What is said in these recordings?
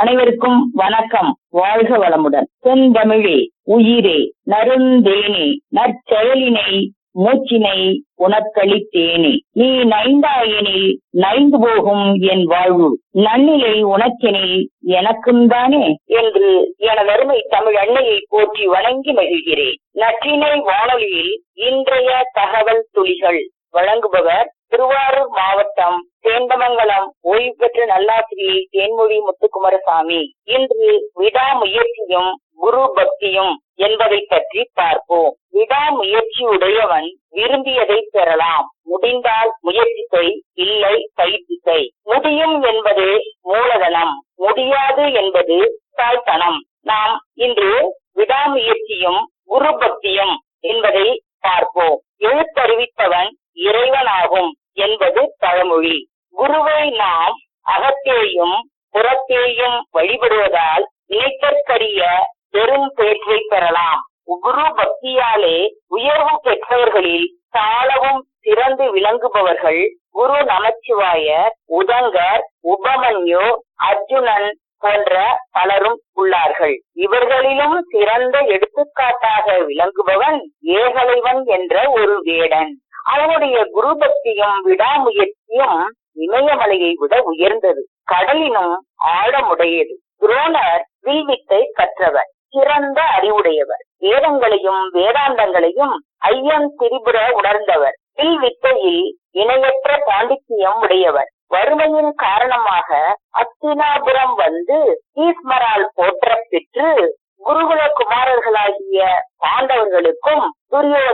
அனைவருக்கும் வணக்கம். வாழ்க வளமுடன். செந்தமிழே உயிரே நருந்தேனே நற்செயலினை மூச்சினை உனக்களித்தேனே. நீ நைந்தாயெனில் நைந்து போகும் என் வாழ்வு. நன்னிலை உனக்கெனில் எனக்கும் தானே என்று எனதருமை தமிழ் அன்னையை போற்றி வணங்கி மகிழ்கிறேன். நற்றினை வானொலியில் இன்றைய தகவல் துளிகள். வழங்குபவர் திருவாரூர் மாவட்டம் சேந்தமங்கலம் ஓய்வு பெற்ற நல்லாசிரியை தேன்மொழி முத்துக்குமாரசாமி. இன்று விடாமுயற்சியும் குரு பக்தியும் என்பதை பற்றி பார்ப்போம். விடாமுயற்சியுடையவன் விரும்பியதை பெறலாம். முடிந்தால் முயற்சி செய் இல்லை பயிற்சி செய் முடியும் என்பது மூலதனம். முடியாது என்பது தாழ்த்தனம். நாம் இன்று விடாமுயற்சியும் குரு பக்தியும் என்பதை பார்ப்போம். எழுத்தறிவித்தவன் இறைவனாகும். என்பது பழமொழி. குருவை நாம் அகத்தேயும் புறத்தேயும் வழிபடுவதால் நினைக்கற்கரிய பெரும் பேற்றை பெறலாம். குரு பக்தியாலே உயர்வு பெற்றவர்களில் சாலவும் சிறந்து விளங்குபவர்கள் குரு நமச்சிவாய உதங்கர் உபமன்யு அர்ஜுனன் போன்ற பலரும் உள்ளார்கள். இவர்களிலும் சிறந்த எடுத்துக்காட்டாக விளங்குபவன் ஏகலைவன் என்ற ஒரு வேடன். அவனுடைய குரு பக்தியும் விடாமுயற்சியும் இமயமலையை விட உயர்ந்தது. கடலினும் ஆழமுடையது. துரோணர் வில்வித்தை கற்றவர். சிறந்த அறிவுடையவர். வேதங்களையும் வேதாந்தங்களையும் ஐயன் திரிபுர உணர்ந்தவர். வில்வித்தையில் இணையற்ற பாண்டித்யம் உடையவர். வறுமையின் காரணமாக அத்தினாபுரம் வந்து ஈஸ்மரால் போற்ற பெற்று குருகுல குமாரர்களாகிய பாண்டவர்களுக்கும் துரியோதனன்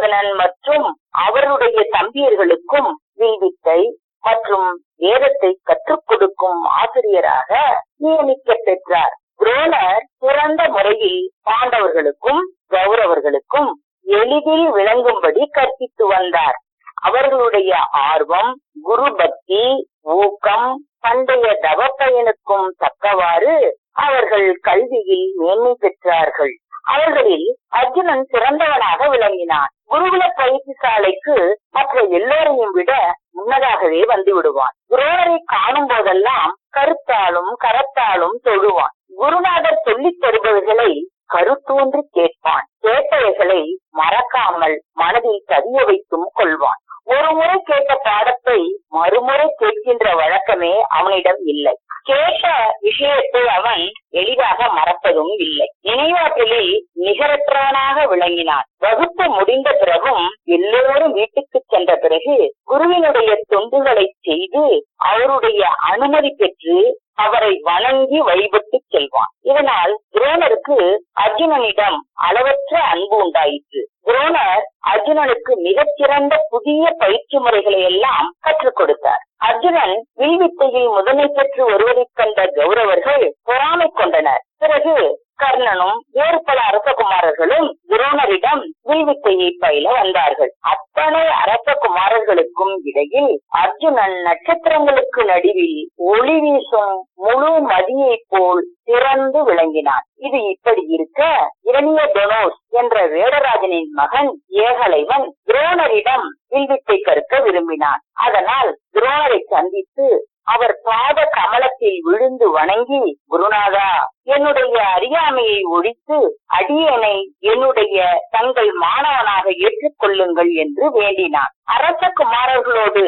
அவருடைய வில்வித்தை மற்றும் வேதத்தை கற்றுக் கொடுக்கும் ஆசிரியராக நியமிக்க பெற்றார். துரோணர் சிறந்த முறையில் பாண்டவர்களுக்கும் கௌரவர்களுக்கும் எளிதில் விளங்கும்படி கற்பித்து வந்தார். அவர்களுடைய ஆர்வம் குரு பக்தி ஊக்கம் பண்டைய தவ பயனுக்கும் தக்கவாறு அவர்கள் கல்வியில் மேன்மை பெற்றார்கள். அவர்களில் அர்ஜுனன் சிறந்தவனாக விளங்கினான். குருகுல பயிற்சி சாலைக்கு மற்ற எல்லோரையும் விட முன்னதாகவே வந்து விடுவான். துரோணரை காணும் போதெல்லாம் கருத்தாலும் கரத்தாலும் தொழுவான். குருநாதர் சொல்லித் தருபவர்களை கருத்தூன்றி கேட்பான். கேட்டவைகளை மறக்காமல் மனதில் பதிய வைத்தும் கொள்வான். ஒரு முறை கேட்ட பாடத்தை மறுமுறை கேட்கின்ற வழக்கம் அவனிடம் இல்லை. கேட்ட விஷயத்தை அவன் எளிதாக மறப்பதும் இல்லை. நினைவாற்றலில் நிகரற்றவனாக விளங்கினான். வகுப்பு முடிந்த பிறகும் எல்லோரும் வீட்டுக்கு சென்ற பிறகு குருவினுடைய தொண்டுகளை செய்து அவருடைய அனுமதி பெற்று அவரை வணங்கி வழிபட்டு செல்வான். இதனால் துரோணருக்கு அர்ஜுனனிடம் அளவற்ற அன்பு உண்டாயிற்று. துரோணர் அர்ஜுனனுக்கு மிகச்சிறந்த புதிய பயிற்சி முறைகளை எல்லாம் கற்றுக் கொடுத்தார். அர்ஜுனன் வில்வித்தையில் முதன்மை பெற்று வருவதைக் கண்ட கௌரவர்கள் பொறாமை கொண்டனர். பிறகு கர்ணனும் வேறு பல அரசகுமாரர்களும் துரோணரிடம் வில்வித்தையை பயில வந்தார்கள். அத்தனை அரசகுமாரர்களுக்கும் இடையில் அர்ஜுனன் நட்சத்திரங்களுக்கு நடுவில் ஒளி வீசும் முழு மதியை போல் சிறந்து விளங்கினான். இது இப்படி இருக்க இரணிய டொனோஸ் என்ற வேடராஜனின் மகன் ஏகலைவன் துரோணரிடம் வில்வித்தை கற்க விரும்பினான் அதனால் துரோணரை சந்தித்து அவர் பாத கமலத்தில் விழுந்து வணங்கி குருநாதா என்னுடைய அறியாமையை ஒழித்து அடியனை என்னுடைய தங்கள் மாணவனாக ஏற்றுக்கொள்ளுங்கள் என்று வேண்டினான் அரச குமாரர்களோடு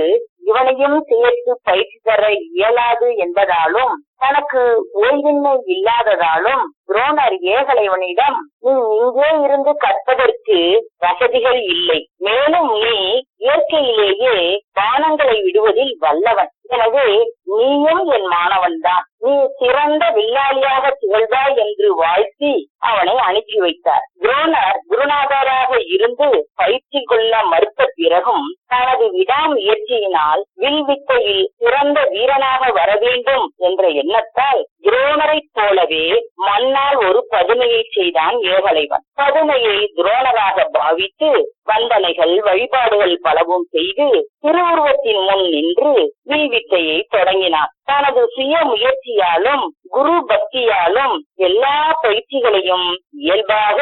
இவனையும் சேர்த்து பயிற்சி தர இயலாது என்பதாலும் தனக்கு ஓய்வின்மை இல்லாததாலும் துரோணர் ஏகலைவனிடம் நீ இங்கே இருந்து கற்பதற்கு வசதிகள் இல்லை. மேலும் நீ இயற்கையிலேயே பானங்களை விடுவதில் வல்லவன். எனவே நீயும் என் மாணவன்தான். நீ சிறந்த வில்லாளியாக திகழ்வாய் என்று வாழ்த்தி அவனை அனுப்பி வைத்தார். துரோணர் குருநாதராக இருந்து பயிற்சி கொள்ள மறுத்த பிறகும் தனது விடாமுயற்சியினால் வில்வித்தையில் சிறந்த வீரனாக வர வேண்டும் என்ற எண்ணத்தால் துரோணரைப் போலவே மன்னால் ஒரு பதுமையை செய்தான் ஏகலைவன். பதுமையை துரோணராக பாவித்து வந்தனைகள் வழிபாடுகள் பலவும் செய்து திருவுருவத்தின் முன் நின்று வில்வித்தையை தொடங்கினார் தனது சுய முயற்சியாலும் குரு பக்தியாலும் எல்லா பயிற்சிகளையும் இயல்பாக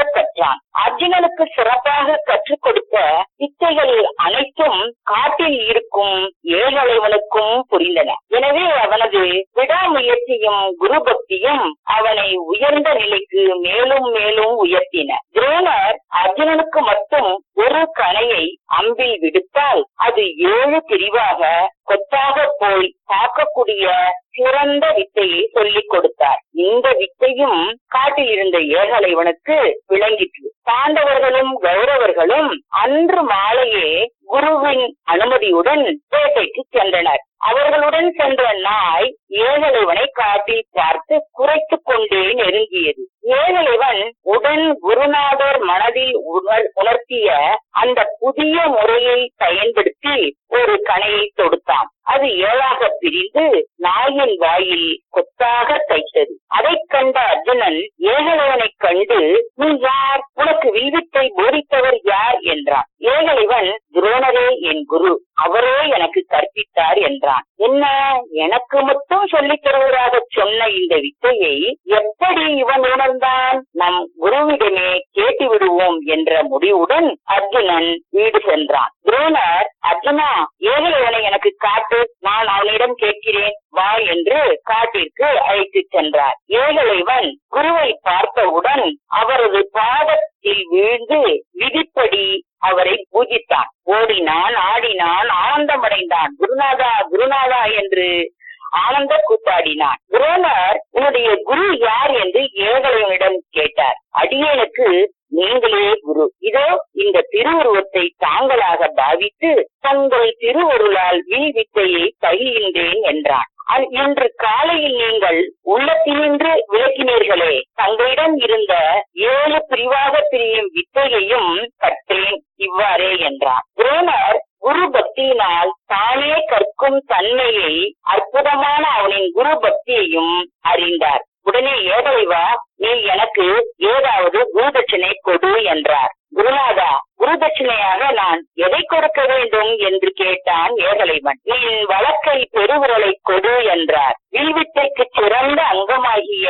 அர்ஜுனனுக்கு சிறப்பாக கற்றுக் கொடுத்த வித்தைகள் அனைத்தும் காட்டில் இருக்கும் ஏழலைவனுக்கும் புரிந்தன. எனவே அவனது விடாமுயற்சியும் குரு பக்தியும் அவனை உயர்ந்த நிலைக்கு மேலும் மேலும் உயர்த்தின. துரோணர் அர்ஜுனனுக்கு மட்டும் ஒரு கணையை அம்பில் விடுத்தால் அது ஏழு பிரிவாக கொத்தாக போய் தாக்கக்கூடிய சிறந்த வித்தையை சொல்லிக் கொடுத்தார். இந்த வித்தையும் காட்டில் இருந்த ஏகலைவனுக்கு விளங்கிற்று. பாண்டவர்களும் கௌரவர்களும் அன்று மாலையே குருவின் அனுமதியுடன் வேட்டைக்கு சென்றனர். அவர்களுடன் சென்ற நாய் ஏகலைவனை காட்டி பார்த்து குறைத்துக் கொண்டே நெருங்கியது. ஏழைவன் உடன் குருநாதர் மனதில் உணர்த்திய அந்த புதிய முறையை பயன்படுத்தி ஒரு கணையை தொடுத்தான். அது ஏழாக பிரிந்து நாயின் வாயில் கொத்தாக தைத்தது. அதைக் கண்ட அர்ஜுனன் ஏகலைவனை கண்டு நீ யார்? உனக்கு வில்வித்தை போதித்தவர் யார்? என்றான். ஏகலைவன் துரோணரே என் குரு அவரே எனக்கு கற்பித்தார் என்றான். என்ன? எனக்கு மட்டும் சொல்லித் தருவதாக சொன்ன இந்த வித்தையை எப்படி இவன் உணர்ந்தான்? நம் குருவிடமே கேட்டு விடுவோம் என்ற முடிவுடன் அர்ஜுனன் வீடு சென்றான். துரோணர் அர்ஜுனா ஏகலைவனை எனக்கு காட்டு நான் அவனிடம் கேட்கிறேன். வா என்று காட்டிற்கு அழைத்து சென்றார். ஏகலைவன் குருவை பார்த்தவுடன் அவரது பாதத்தில் வீழ்ந்து விதிப்படி அவரை பூஜித்தான். ஓடினான் ஆடினான் ஆனந்தமடைந்தான். குருநாதா குருநாதா என்று ஆனந்த கூத்தாடினான். துரோணர் உன்னுடைய குரு யார்? என்று ஏகலைவனிடம் கேட்டார். அடியேனுக்கு நீங்களே குரு. இதோ இந்த திருவுருவத்தை தாங்களாக பாவித்து தங்கள் திருவருளால் வீ வித்தையை பயில்கின்றேன் என்றான். இன்று காலையில் நீங்கள் உள்ளத்தினின்று விளக்கினீர்களே. தங்களிடம் இருந்த ஏழு பிரிவாக பிரியும் வித்தையையும் கற்றேன் இவ்வாறே என்றான். துரோணர் குரு பக்தியினால் தானே கற்கும் தன்மையை அற்புதமான அவனின் குரு பக்தியையும் அறிந்தார். உடனே ஏதைவா நீ எனக்கு ஏதாவது குருதட்சணை கொடு என்றார். குருநாதா வரதட்சணையாக நான் எதை கொடுக்க வேண்டும் என்று கேட்டான் ஏகலைவன். நீ வழக்கை பெருவிரலை கொடு என்றார். வில்வித்தைக்கு சிறந்த அங்கமாகிய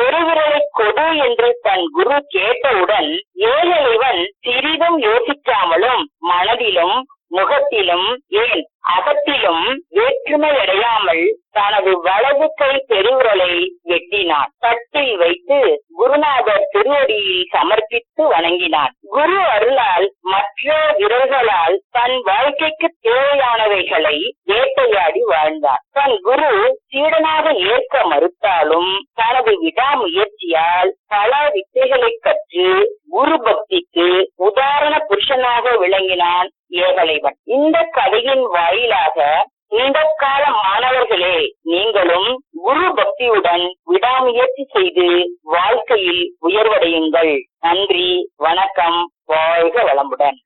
பெருவிரலை கொடு என்று தன் குரு கேட்டவுடன் ஏகலைவன் சிறிதும் யோசிக்காமலும் மனதிலும் முகத்திலும் ஏன் அகத்திலும் வேற்றுமை அடையாமல் தனது வலது கை பெருவிரலை வெட்டினான் தட்டில் வைத்து குருநாதர் திருவடியில் சமர்ப்பித்து வணங்கினான். குரு அருளால் மற்ற விரல்களால் தன் வாழ்க்கைக்கு தேவையானவைகளை வேட்டையாடி வாழ்ந்தான் தன் குரு சீடனாக ஏற்க மறுத்தாலும் தனது விடாமுயற்சியால் பல வித்தைகளை கற்று குரு பக்திக்கு உதாரண புருஷனாக விளங்கினான் ஏகலைவன். இந்த கதையின் வாயிலாக இந்த கால மாணவர்களே நீங்களும் குரு பக்தியுடன் விடாமுயற்சி செய்து வாழ்க்கையில் உயர்வடையுங்கள். நன்றி வணக்கம் வாழ்க வளமுடன்.